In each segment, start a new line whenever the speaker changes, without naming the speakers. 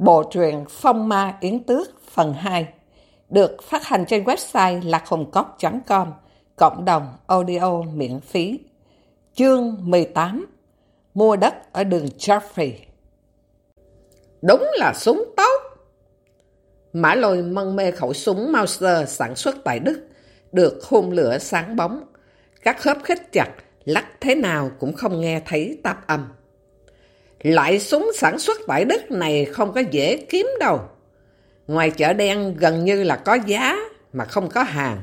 Bộ truyện Phong Ma Yến Tước phần 2 được phát hành trên website lạchồngcóc.com cộng đồng audio miễn phí. Chương 18 Mua đất ở đường Jeffrey
Đúng là súng tốt! Mã lôi mân mê khẩu súng Mauser sản xuất tại Đức được hôn lửa sáng bóng. Các khớp khích chặt, lắc thế nào cũng không nghe thấy tạp âm. Loại súng sản xuất tại đất này không có dễ kiếm đâu. Ngoài chợ đen gần như là có giá mà không có hàng.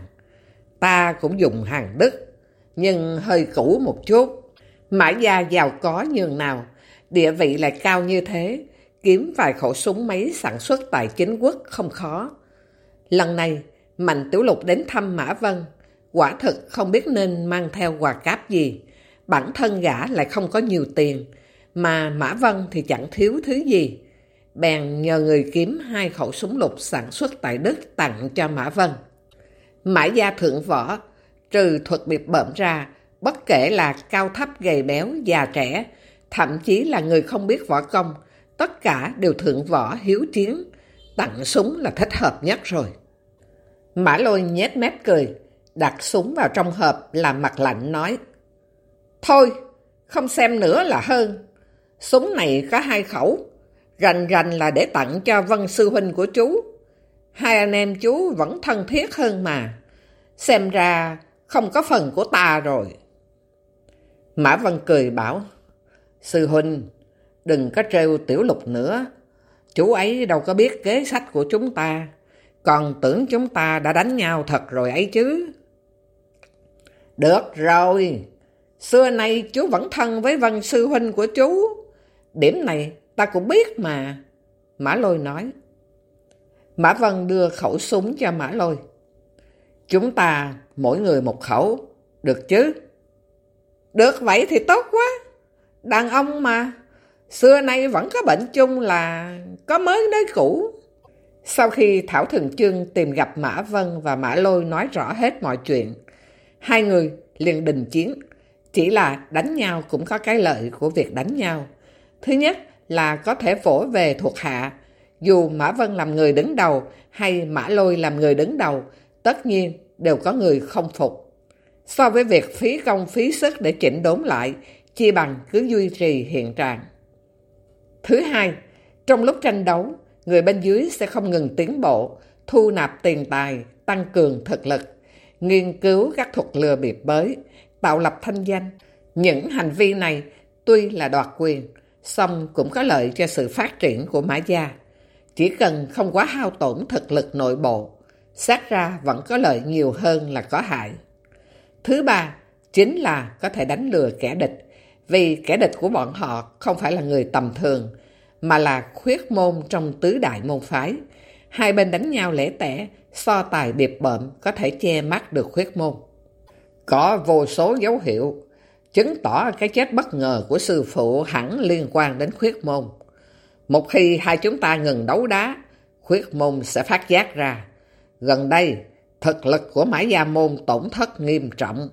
Ta cũng dùng hàng Đức, nhưng hơi cũ một chút. Mã gia giàu có nhường nào, địa vị lại cao như thế, kiếm vài khẩu súng máy sản xuất tại chính quốc không khó. Lần này, Mạnh Tiểu Lục đến thăm Mã Vân, quả thực không biết nên mang theo quà cáp gì. Bản thân gã lại không có nhiều tiền, mà Mã Vân thì chẳng thiếu thứ gì. Bèn nhờ người kiếm hai khẩu súng lục sản xuất tại Đức tặng cho Mã Vân. Mã gia thượng võ, trừ thuật biệt bợm ra, bất kể là cao thấp gầy béo, già trẻ, thậm chí là người không biết võ công, tất cả đều thượng võ hiếu chiến, tặng súng là thích hợp nhất rồi. Mã lôi nhét mép cười, đặt súng vào trong hộp làm mặt lạnh nói Thôi, không xem nữa là hơn. Súng này có hai khẩu, rành rành là để tặng cho Vân Sư Huynh của chú. Hai anh em chú vẫn thân thiết hơn mà. Xem ra không có phần của ta rồi. Mã Văn cười bảo, Sư Huynh, đừng có trêu tiểu lục nữa. Chú ấy đâu có biết kế sách của chúng ta. Còn tưởng chúng ta đã đánh nhau thật rồi ấy chứ. Được rồi, xưa nay chú vẫn thân với Văn Sư Huynh của chú. Điểm này ta cũng biết mà. Mã Lôi nói. Mã Vân đưa khẩu súng cho Mã Lôi. Chúng ta mỗi người một khẩu, được chứ? Được vậy thì tốt quá. Đàn ông mà, xưa nay vẫn có bệnh chung là có mới đấy cũ. Sau khi Thảo Thường Trương tìm gặp Mã Vân và Mã Lôi nói rõ hết mọi chuyện, hai người liền đình chiến. Chỉ là đánh nhau cũng có cái lợi của việc đánh nhau. Thứ nhất là có thể vỗ về thuộc hạ. Dù Mã Vân làm người đứng đầu hay Mã Lôi làm người đứng đầu, tất nhiên đều có người không phục. So với việc phí công phí sức để chỉnh đốn lại, chi bằng cứ duy trì hiện trạng. Thứ hai, trong lúc tranh đấu, người bên dưới sẽ không ngừng tiến bộ, thu nạp tiền tài, tăng cường thực lực, nghiên cứu các thuật lừa bịp bới tạo lập thanh danh. Những hành vi này tuy là đoạt quyền, song cũng có lợi cho sự phát triển của Mã Gia. Chỉ cần không quá hao tổn thực lực nội bộ, xác ra vẫn có lợi nhiều hơn là có hại. Thứ ba, chính là có thể đánh lừa kẻ địch, vì kẻ địch của bọn họ không phải là người tầm thường, mà là khuyết môn trong tứ đại môn phái. Hai bên đánh nhau lẻ tẻ, so tài biệt bợm có thể che mắt được khuyết môn. Có vô số dấu hiệu chứng tỏ cái chết bất ngờ của sư phụ hẳn liên quan đến khuyết môn. Một khi hai chúng ta ngừng đấu đá, khuyết môn sẽ phát giác ra. Gần đây, thực lực của Mã Gia Môn tổn thất nghiêm trọng.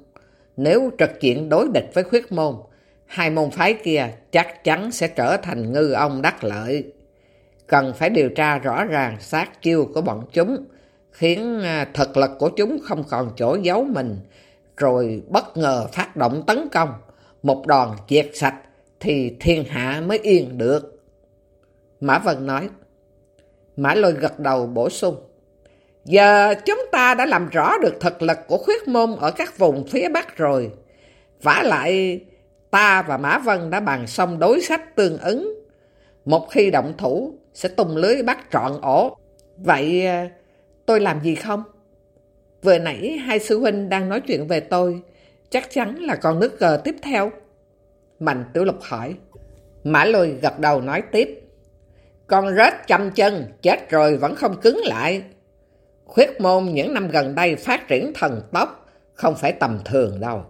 Nếu trật chuyện đối địch với khuyết môn, hai môn phái kia chắc chắn sẽ trở thành ngư ông đắc lợi. Cần phải điều tra rõ ràng sát chiêu của bọn chúng, khiến à, thực lực của chúng không còn chỗ giấu mình, rồi bất ngờ phát động tấn công, một đòn diệt sạch thì thiên hạ mới yên được. Mã Vân nói, Mã Lôi gật đầu bổ sung, Giờ chúng ta đã làm rõ được thực lực của khuyết môn ở các vùng phía Bắc rồi. vả lại, ta và Mã Vân đã bàn xong đối sách tương ứng. Một khi động thủ, sẽ tung lưới bắt trọn ổ. Vậy tôi làm gì không? Vừa nãy hai sư huynh đang nói chuyện về tôi, chắc chắn là còn nước cờ tiếp theo. Mạnh Tiểu Lục hỏi. Mã Lôi gật đầu nói tiếp. Con rết chăm chân, chết rồi vẫn không cứng lại. Khuyết môn những năm gần đây phát triển thần tốc, không phải tầm thường đâu.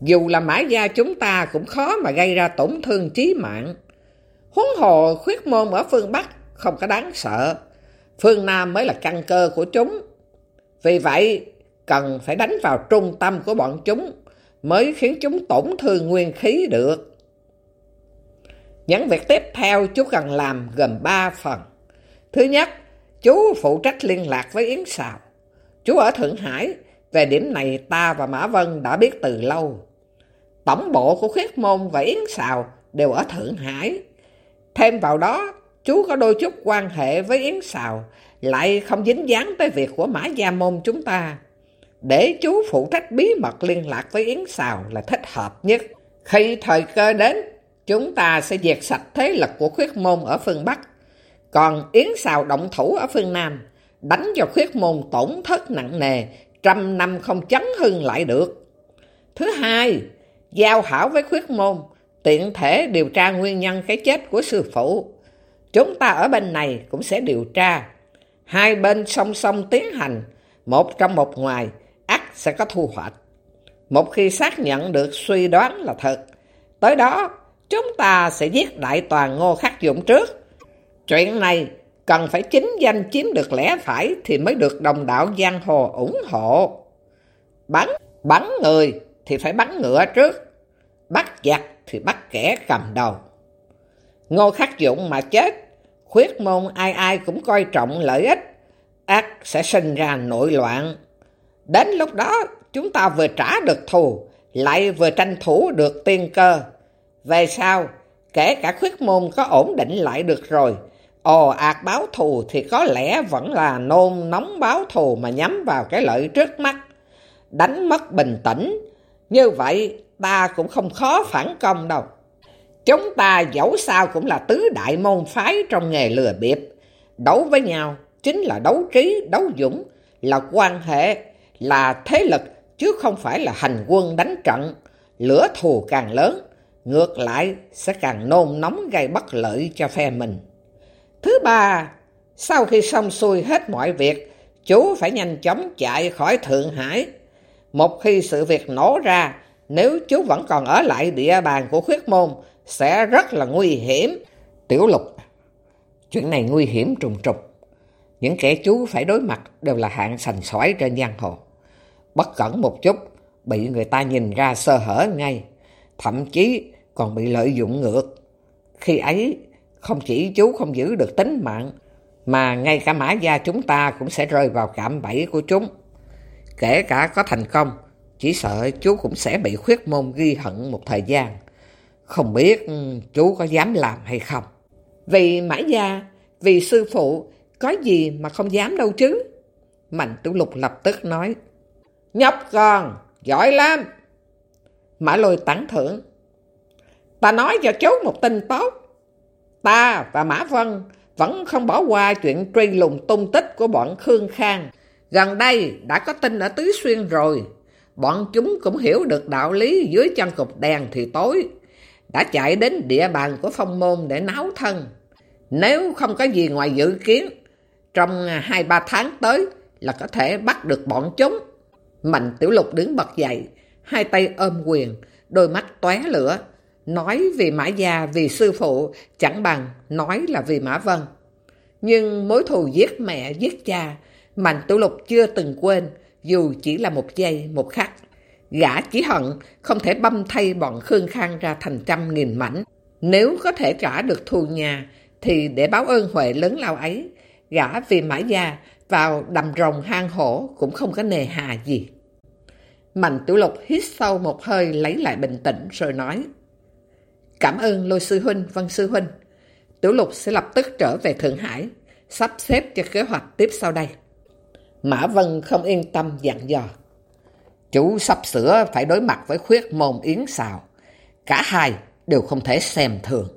Dù là mã gia chúng ta cũng khó mà gây ra tổn thương chí mạng. Huống hồ khuyết môn ở phương Bắc không có đáng sợ. Phương Nam mới là căn cơ của chúng. Vì vậy, cần phải đánh vào trung tâm của bọn chúng mới khiến chúng tổn thương nguyên khí được. Những việc tiếp theo chú cần làm gồm 3 phần. Thứ nhất, chú phụ trách liên lạc với Yến Sào. Chú ở Thượng Hải, về điểm này ta và Mã Vân đã biết từ lâu. Tổng bộ của Khuyết Môn và Yến Sào đều ở Thượng Hải. Thêm vào đó, chú có đôi chút quan hệ với Yến Sào, lại không dính dáng tới việc của Mã Gia Môn chúng ta. Để chú phụ trách bí mật liên lạc với Yến Sào là thích hợp nhất. Khi thời cơ đến, chúng ta sẽ diệt sạch thế lực của Khuyết Môn ở phương Bắc. Còn Yến Sào động thủ ở phương Nam, đánh cho Khuyết Môn tổn thất nặng nề, trăm năm không chấn hưng lại được. Thứ hai, giao hảo với Khuyết Môn, tiện thể điều tra nguyên nhân cái chết của sư phụ. Chúng ta ở bên này cũng sẽ điều tra. Hai bên song song tiến hành, một trong một ngoài, ắt sẽ có thu hoạch. Một khi xác nhận được suy đoán là thật, tới đó chúng ta sẽ giết đại toàn ngô khắc dụng trước. Chuyện này cần phải chính danh chiếm được lẽ phải thì mới được đồng đạo giang hồ ủng hộ. Bắn, bắn người thì phải bắn ngựa trước, bắt giặc thì bắt kẻ cầm đầu. Ngô khắc dụng mà chết, khuyết môn ai ai cũng coi trọng lợi ích, ác sẽ sinh ra nội loạn. Đến lúc đó, chúng ta vừa trả được thù, lại vừa tranh thủ được tiên cơ. Về sau, kể cả khuyết môn có ổn định lại được rồi, ồ ạt báo thù thì có lẽ vẫn là nôn nóng báo thù mà nhắm vào cái lợi trước mắt. Đánh mất bình tĩnh, như vậy ta cũng không khó phản công đâu. Chúng ta dẫu sao cũng là tứ đại môn phái trong nghề lừa bịp. Đấu với nhau chính là đấu trí, đấu dũng, là quan hệ, là thế lực, chứ không phải là hành quân đánh trận. Lửa thù càng lớn, ngược lại sẽ càng nôn nóng gây bất lợi cho phe mình. Thứ ba, sau khi xong xuôi hết mọi việc, chú phải nhanh chóng chạy khỏi Thượng Hải. Một khi sự việc nổ ra, nếu chú vẫn còn ở lại địa bàn của khuyết môn, sẽ rất là nguy hiểm. Tiểu lục, chuyện này nguy hiểm trùng trùng. Những kẻ chú phải đối mặt đều là hạng sành sỏi trên giang hồ. Bất cẩn một chút, bị người ta nhìn ra sơ hở ngay, thậm chí còn bị lợi dụng ngược. Khi ấy, không chỉ chú không giữ được tính mạng, mà ngay cả mã gia chúng ta cũng sẽ rơi vào cạm bẫy của chúng. Kể cả có thành công, chỉ sợ chú cũng sẽ bị khuyết môn ghi hận một thời gian. Không biết chú có dám làm hay không? Vì mã gia, vì sư phụ, có gì mà không dám đâu chứ? Mạnh Tiểu Lục lập tức nói. Nhóc con, giỏi lắm. Mã lôi tán thưởng. Ta nói cho chú một tin tốt. Ta và Mã Vân vẫn không bỏ qua chuyện truy lùng tung tích của bọn Khương Khang. Gần đây đã có tin ở Tứ Xuyên rồi. Bọn chúng cũng hiểu được đạo lý dưới chân cục đèn thì tối. Đã chạy đến địa bàn của phong môn để náo thân. Nếu không có gì ngoài dự kiến, trong hai ba tháng tới là có thể bắt được bọn chúng. Mạnh Tiểu Lục đứng bật dậy, hai tay ôm quyền, đôi mắt tóe lửa. Nói vì Mã Gia, vì sư phụ, chẳng bằng nói là vì Mã Vân. Nhưng mối thù giết mẹ, giết cha, Mạnh Tiểu Lục chưa từng quên, dù chỉ là một giây, một khắc. Gã chỉ hận không thể băm thay bọn Khương Khang ra thành trăm nghìn mảnh. Nếu có thể trả được thù nhà, thì để báo ơn Huệ lớn lao ấy, gã vì mãi gia vào đầm rồng hang hổ cũng không có nề hà gì. Mạnh Tiểu Lục hít sâu một hơi lấy lại bình tĩnh rồi nói Cảm ơn Lôi Sư Huynh, Văn Sư Huynh. Tiểu Lục sẽ lập tức trở về Thượng Hải, sắp xếp cho kế hoạch tiếp sau đây. Mã Vân không yên tâm dặn dò. Chú sắp sửa phải đối mặt với khuyết môn yến xào. Cả hai đều không thể xem thường.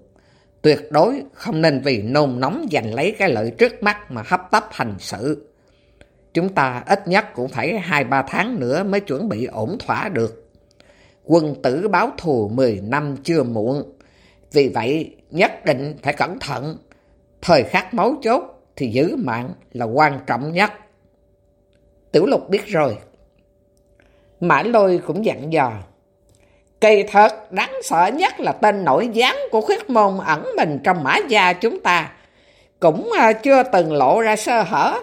Tuyệt đối không nên vì nôn nóng giành lấy cái lợi trước mắt mà hấp tấp hành sự. Chúng ta ít nhất cũng phải hai ba tháng nữa mới chuẩn bị ổn thỏa được. Quân tử báo thù 10 năm chưa muộn. Vì vậy, nhất định phải cẩn thận. Thời khắc máu chốt thì giữ mạng là quan trọng nhất. Tiểu lục biết rồi. Mã lôi cũng dặn dò. Kỳ thật, đáng sợ nhất là tên nổi gián của khuyết môn ẩn mình trong mã gia chúng ta. Cũng à, chưa từng lộ ra sơ hở.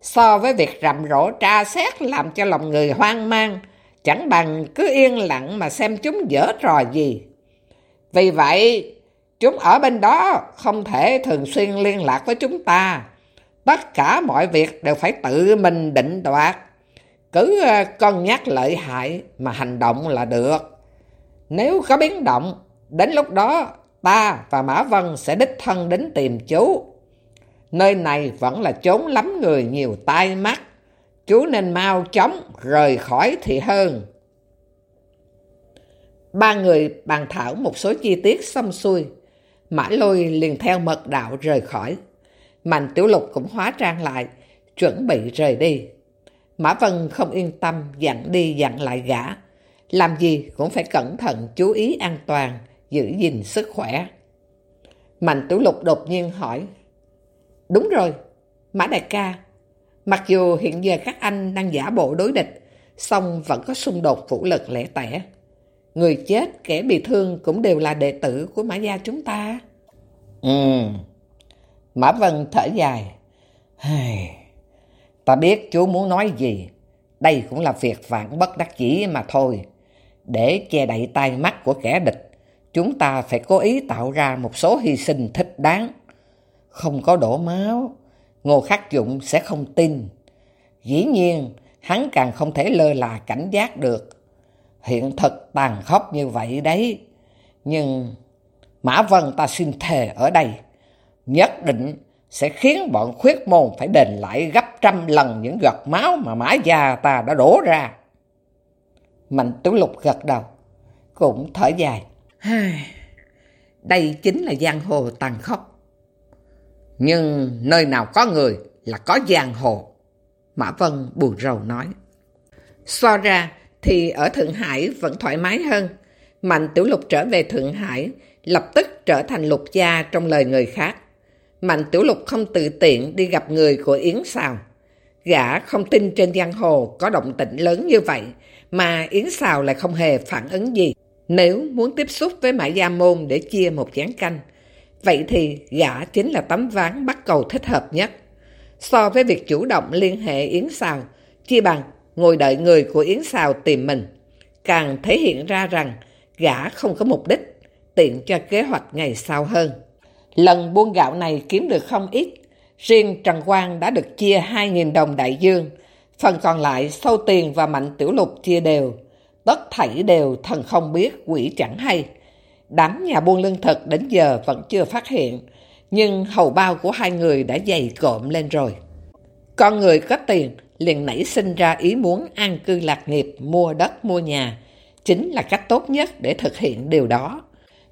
So với việc rầm rộ tra xét làm cho lòng người hoang mang, chẳng bằng cứ yên lặng mà xem chúng dở trò gì. Vì vậy, Chúng ở bên đó không thể thường xuyên liên lạc với chúng ta. Tất cả mọi việc đều phải tự mình định đoạt. Cứ ờ, cân nhắc lợi hại mà hành động là được. Nếu có biến động, đến lúc đó ta và Mã Vân sẽ đích thân đến tìm chú. Nơi này vẫn là chốn lắm người nhiều tai mắt. Chú nên mau chóng rời khỏi thì hơn. Ba người bàn thảo một số chi tiết xong xuôi. Mã lôi liền theo mật đạo rời khỏi. Mạnh tiểu lục cũng hóa trang lại, chuẩn bị rời đi. Mã Vân không yên tâm dặn đi dặn lại gã. Làm gì cũng phải cẩn thận chú ý an toàn, giữ gìn sức khỏe. Mạnh tiểu lục đột nhiên hỏi. Đúng rồi, Mã đại ca. Mặc dù hiện giờ các anh đang giả bộ đối địch, song vẫn có xung đột vũ lực lẻ tẻ. Người chết, kẻ bị thương cũng đều là đệ tử của Mã Gia chúng ta.
Ừ. Mã Vân thở dài. Ta biết chú muốn nói gì. Đây cũng là việc vạn bất đắc dĩ mà thôi. Để che đậy tai mắt của kẻ địch, chúng ta phải cố ý tạo ra một số hy sinh thích đáng. Không có đổ máu, Ngô Khắc Dụng sẽ không tin. Dĩ nhiên, hắn càng không thể lơ là cảnh giác được. Hiện thực tàn khốc như vậy đấy. Nhưng Mã Vân ta xin thề ở đây, nhất định sẽ khiến bọn khuyết môn phải đền lại gấp trăm lần những giọt máu mà Mã Gia ta đã đổ ra. Mạnh Tiểu Lục gật đầu, cũng thở dài. Đây chính là giang hồ tàn khốc. Nhưng nơi nào có người là có giang hồ. Mã Vân buồn rầu nói. So ra thì ở Thượng Hải vẫn thoải mái hơn. Mạnh Tiểu Lục trở về Thượng Hải, lập tức trở thành lục gia trong lời người khác. Mạnh Tiểu Lục không tự tiện đi gặp người của Yến Sào. Gã không tin trên giang hồ có động tĩnh lớn như vậy, mà Yến Sào lại không hề phản ứng gì. Nếu muốn tiếp xúc với Mã Gia Môn để chia một chén canh, vậy thì gã chính là tấm ván bắt cầu thích hợp nhất. So với việc chủ động liên hệ Yến Sào, chia bằng ngồi đợi người của Yến Sào tìm mình, càng thể hiện ra rằng gã không có mục đích, tiện cho kế hoạch ngày sau hơn. Lần buôn gạo này kiếm được không ít, riêng Trần Quang đã được chia 2.000 đồng đại dương, phần còn lại sâu tiền và mạnh tiểu lục chia đều. Tất thảy đều thần không biết, quỷ chẳng hay. Đám nhà buôn lương thực đến giờ vẫn chưa phát hiện, nhưng hầu bao của hai người đã dày cộm lên rồi. Con người có tiền liền nảy sinh ra ý muốn an cư lạc nghiệp, mua đất, mua nhà. Chính là cách tốt nhất để thực hiện điều đó.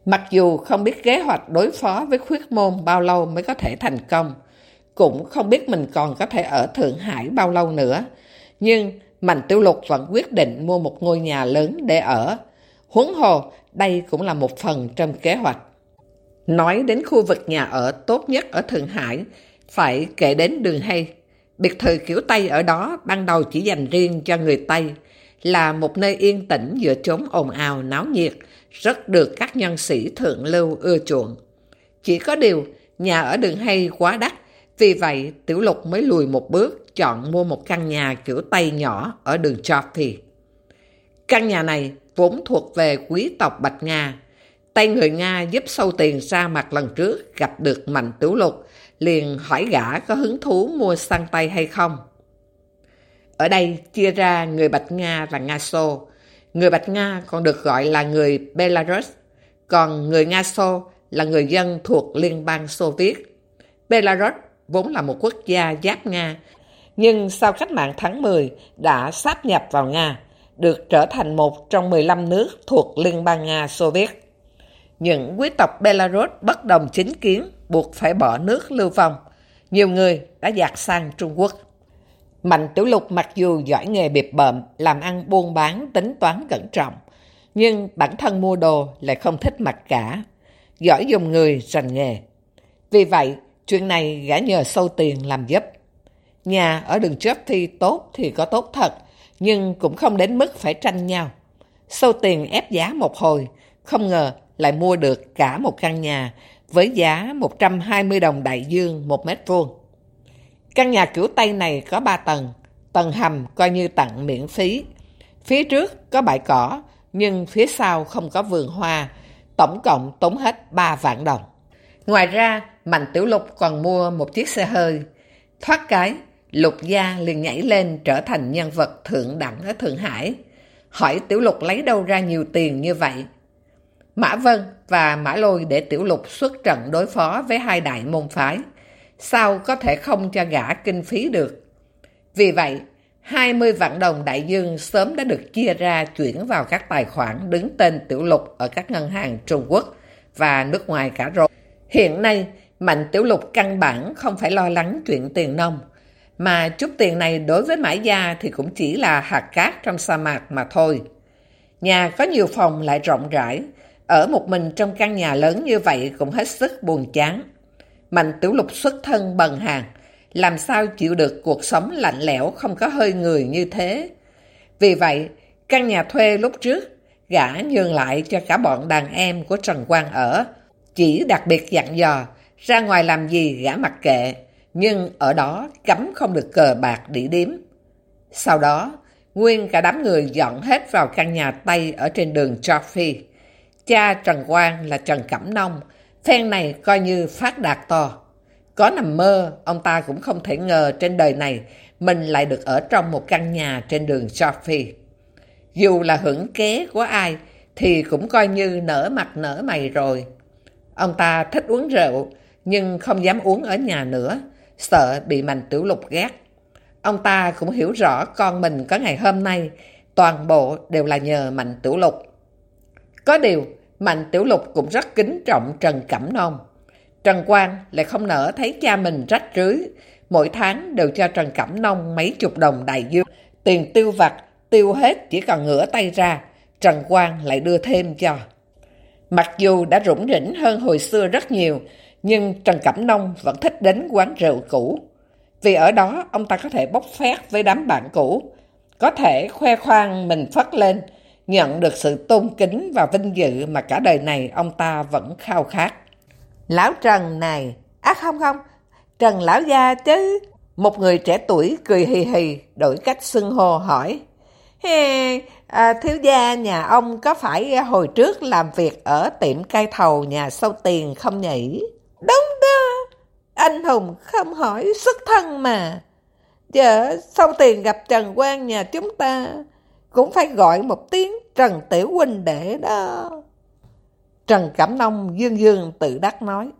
Mặc dù không biết kế hoạch đối phó với khuyết môn bao lâu mới có thể thành công, cũng không biết mình còn có thể ở Thượng Hải bao lâu nữa, nhưng Mạnh Tiểu Lục vẫn quyết định mua một ngôi nhà lớn để ở. Huống hồ, đây cũng là một phần trong kế hoạch. Nói đến khu vực nhà ở tốt nhất ở Thượng Hải, phải kể đến đường hay. Biệt thự kiểu Tây ở đó ban đầu chỉ dành riêng cho người Tây, là một nơi yên tĩnh giữa chốn ồn ào náo nhiệt, rất được các nhân sĩ thượng lưu ưa chuộng. Chỉ có điều, nhà ở đường hay quá đắt, vì vậy Tiểu Lục mới lùi một bước chọn mua một căn nhà kiểu Tây nhỏ ở đường Choppy. Căn nhà này vốn thuộc về quý tộc Bạch Nga. Tay người Nga giúp sâu tiền ra mặt lần trước gặp được Mạnh Tiểu Lục, liền hỏi gã có hứng thú mua sang tay hay không. Ở đây chia ra người Bạch Nga và Nga Xô. Người Bạch Nga còn được gọi là người Belarus, còn người Nga Xô là người dân thuộc Liên bang Xô Viết. Belarus vốn là một quốc gia giáp Nga, nhưng sau cách mạng tháng 10 đã sáp nhập vào Nga, được trở thành một trong 15 nước thuộc Liên bang Nga Xô Viết. Những quý tộc Belarus bất đồng chính kiến buộc phải bỏ nước lưu vong. Nhiều người đã dạt sang Trung Quốc. Mạnh Tiểu Lục mặc dù giỏi nghề biệp bợm, làm ăn buôn bán, tính toán cẩn trọng, nhưng bản thân mua đồ lại không thích mặc cả, giỏi dùng người rành nghề. Vì vậy, chuyện này gã nhờ sâu tiền làm giúp. Nhà ở đường trước thi tốt thì có tốt thật, nhưng cũng không đến mức phải tranh nhau. Sâu tiền ép giá một hồi, không ngờ lại mua được cả một căn nhà với giá 120 đồng đại dương một mét vuông. Căn nhà kiểu Tây này có 3 tầng, tầng hầm coi như tặng miễn phí. Phía trước có bãi cỏ, nhưng phía sau không có vườn hoa,
tổng cộng tốn hết 3 vạn đồng. Ngoài ra, Mạnh Tiểu Lục còn mua một chiếc xe hơi. Thoát cái, Lục Gia liền nhảy lên trở thành nhân vật thượng đẳng ở Thượng Hải. Hỏi Tiểu Lục lấy đâu ra nhiều tiền như vậy? Mã Vân và Mã Lôi để Tiểu Lục xuất trận đối phó với hai đại môn phái. Sao có thể không cho gã kinh phí được? Vì vậy, 20 vạn đồng đại dương sớm đã được chia ra chuyển vào các tài khoản đứng tên Tiểu Lục ở các ngân hàng Trung Quốc và nước ngoài cả rồi. Hiện nay, Mạnh Tiểu Lục căn bản không phải lo lắng chuyện tiền nông, mà chút tiền này đối với mãi Gia thì cũng chỉ là hạt cát trong sa mạc mà thôi. Nhà có nhiều phòng lại rộng rãi, ở một mình trong căn nhà lớn như vậy cũng hết sức buồn chán. Mạnh Tiểu Lục xuất thân bần hàng, làm sao chịu được cuộc sống lạnh lẽo không có hơi người như thế. Vì vậy, căn nhà thuê lúc trước, gã nhường lại cho cả bọn đàn em của Trần Quang ở, chỉ đặc biệt dặn dò, ra ngoài làm gì gã mặc kệ, nhưng ở đó cấm không được cờ bạc đỉ điếm. Sau đó, nguyên cả đám người dọn hết vào căn nhà Tây ở trên đường Trophy. Cha Trần Quang là Trần Cẩm Nông, phen này coi như phát đạt to. Có nằm mơ, ông ta cũng không thể ngờ trên đời này mình lại được ở trong một căn nhà trên đường Sophie. Dù là hưởng kế của ai, thì cũng coi như nở mặt nở mày rồi. Ông ta thích uống rượu, nhưng không dám uống ở nhà nữa, sợ bị Mạnh Tiểu Lục ghét. Ông ta cũng hiểu rõ con mình có ngày hôm nay, toàn bộ đều là nhờ Mạnh Tiểu Lục. Có điều, Mạnh Tiểu Lục cũng rất kính trọng Trần Cẩm Nông. Trần Quang lại không nỡ thấy cha mình rách rưới, mỗi tháng đều cho Trần Cẩm Nông mấy chục đồng đại dương. Tiền tiêu vặt, tiêu hết chỉ còn ngửa tay ra, Trần Quang lại đưa thêm cho. Mặc dù đã rủng rỉnh hơn hồi xưa rất nhiều, nhưng Trần Cẩm Nông vẫn thích đến quán rượu cũ. Vì ở đó ông ta có thể bốc phét với đám bạn cũ, có thể khoe khoang mình phất lên, nhận được sự tôn kính và vinh dự mà cả đời này ông ta vẫn khao khát. Lão Trần này, á không không, Trần Lão Gia chứ. Một người trẻ tuổi cười hì hì, đổi cách xưng hô hỏi. Hey, à, thiếu gia nhà ông có phải hồi trước làm việc ở tiệm cai thầu nhà sâu tiền không nhỉ? Đúng đó, anh Hùng không hỏi xuất thân mà. Giờ sâu tiền gặp Trần Quang nhà chúng ta, cũng phải gọi một tiếng Trần Tiểu Huynh đệ đó. Trần Cẩm Nông dương dương tự đắc nói.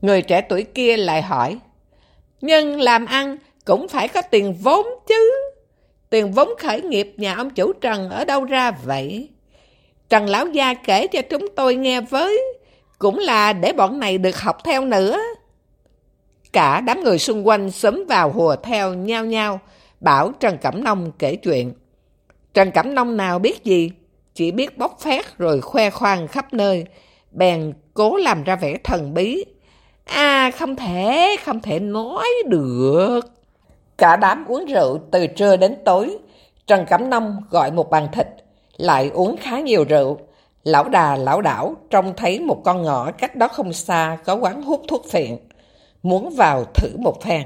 Người trẻ tuổi kia lại hỏi, nhưng làm ăn cũng phải có tiền vốn chứ. Tiền vốn khởi nghiệp nhà ông chủ Trần ở đâu ra vậy? Trần Lão Gia kể cho chúng tôi nghe với, cũng là để bọn này được học theo nữa. Cả đám người xung quanh sớm vào hùa theo nhau nhau, bảo Trần Cẩm Nông kể chuyện. Trần Cẩm Nông nào biết gì, chỉ biết bóc phét rồi khoe khoang khắp nơi, bèn cố làm ra vẻ thần bí. À, không thể, không thể nói được. Cả đám uống rượu từ trưa đến tối. Trần Cẩm Nông gọi một bàn thịt, lại uống khá nhiều rượu. Lão đà lão đảo trông thấy một con ngõ cách đó không xa có quán hút thuốc phiện. Muốn vào thử một phen.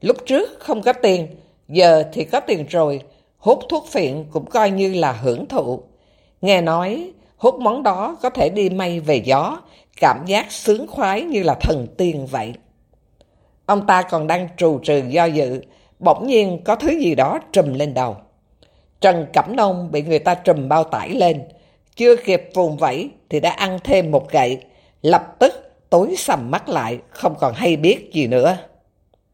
Lúc trước không có tiền, giờ thì có tiền rồi. Hút thuốc phiện cũng coi như là hưởng thụ. Nghe nói, hút món đó có thể đi mây về gió, cảm giác sướng khoái như là thần tiên vậy. Ông ta còn đang trù trừ do dự, bỗng nhiên có thứ gì đó trùm lên đầu. Trần Cẩm Nông bị người ta trùm bao tải lên, chưa kịp vùng vẫy thì đã ăn thêm một gậy, lập tức tối sầm mắt lại, không còn hay biết gì nữa.